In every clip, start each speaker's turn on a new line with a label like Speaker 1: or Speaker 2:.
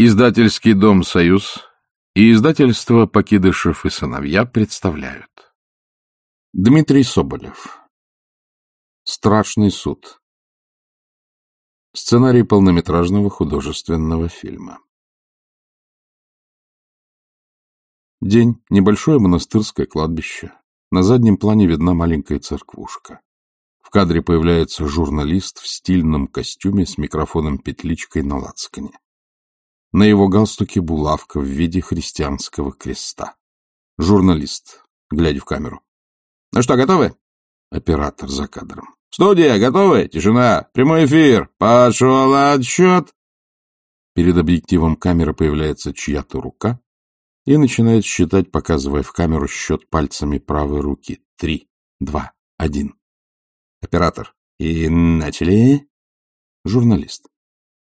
Speaker 1: Издательский дом «Союз» и издательство «Покидышев и сыновья» представляют. Дмитрий Соболев. Страшный суд. Сценарий полнометражного художественного фильма. День. Небольшое монастырское кладбище. На заднем плане видна маленькая церквушка. В кадре появляется журналист в стильном костюме с микрофоном-петличкой на лацкане. На его галстуке булавка в виде христианского креста. Журналист, глядя в камеру. — Ну что, готовы? Оператор за кадром. — Студия, готовы? Тишина. Прямой эфир. Пошел отсчет. Перед объективом камеры появляется чья-то рука и начинает считать, показывая в камеру счет пальцами правой руки. Три, два, один. Оператор. И начали. Журналист.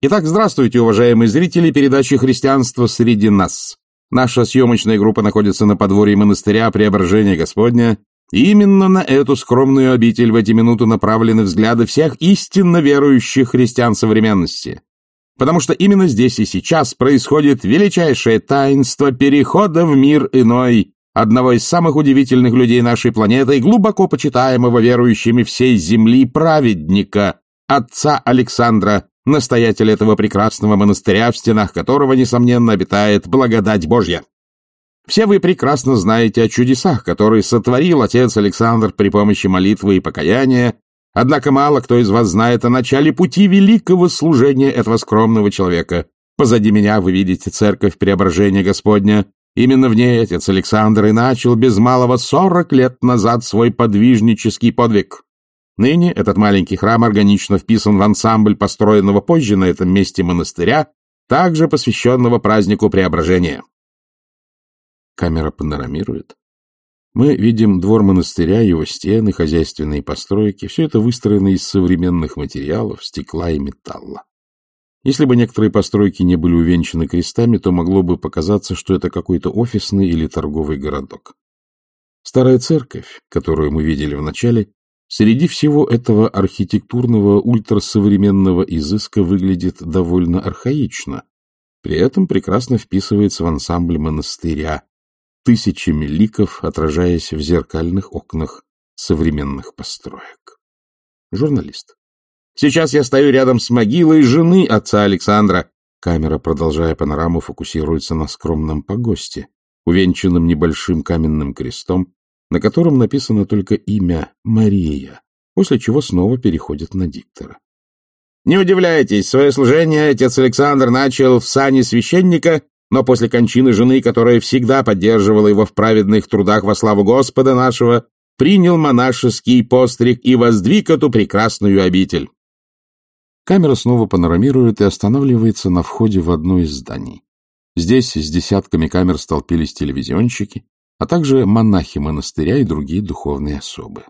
Speaker 1: Итак, здравствуйте, уважаемые зрители передачи «Христианство среди нас». Наша съемочная группа находится на подворье монастыря Преображения Господня, и именно на эту скромную обитель в эти минуты направлены взгляды всех истинно верующих христиан современности. Потому что именно здесь и сейчас происходит величайшее таинство перехода в мир иной, одного из самых удивительных людей нашей планеты и глубоко почитаемого верующими всей земли праведника, отца Александра, настоятель этого прекрасного монастыря, в стенах которого, несомненно, обитает благодать Божья. Все вы прекрасно знаете о чудесах, которые сотворил отец Александр при помощи молитвы и покаяния, однако мало кто из вас знает о начале пути великого служения этого скромного человека. Позади меня вы видите церковь Преображения Господня. Именно в ней отец Александр и начал без малого сорок лет назад свой подвижнический подвиг. Ныне этот маленький храм органично вписан в ансамбль построенного позже на этом месте монастыря, также посвященного празднику Преображения. Камера панорамирует. Мы видим двор монастыря, его стены, хозяйственные постройки. Все это выстроено из современных материалов, стекла и металла. Если бы некоторые постройки не были увенчаны крестами, то могло бы показаться, что это какой-то офисный или торговый городок. Старая церковь, которую мы видели в начале, Среди всего этого архитектурного ультрасовременного изыска выглядит довольно архаично, при этом прекрасно вписывается в ансамбль монастыря, тысячами ликов, отражаясь в зеркальных окнах современных построек. Журналист. Сейчас я стою рядом с могилой жены отца Александра. Камера, продолжая панораму, фокусируется на скромном погосте, увенчанном небольшим каменным крестом, на котором написано только имя Мария, после чего снова переходит на диктора. Не удивляйтесь, свое служение отец Александр начал в сане священника, но после кончины жены, которая всегда поддерживала его в праведных трудах во славу Господа нашего, принял монашеский постриг и воздвиг эту прекрасную обитель. Камера снова панорамирует и останавливается на входе в одно из зданий. Здесь с десятками камер столпились телевизионщики, а также монахи монастыря и другие духовные особы.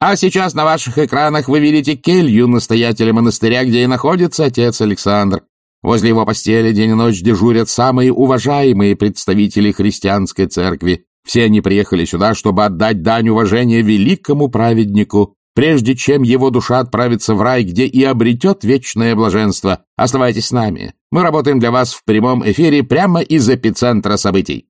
Speaker 1: А сейчас на ваших экранах вы видите келью настоятеля монастыря, где и находится отец Александр. Возле его постели день и ночь дежурят самые уважаемые представители христианской церкви. Все они приехали сюда, чтобы отдать дань уважения великому праведнику, прежде чем его душа отправится в рай, где и обретет вечное блаженство. Оставайтесь с нами. Мы работаем для вас в прямом эфире прямо из эпицентра событий.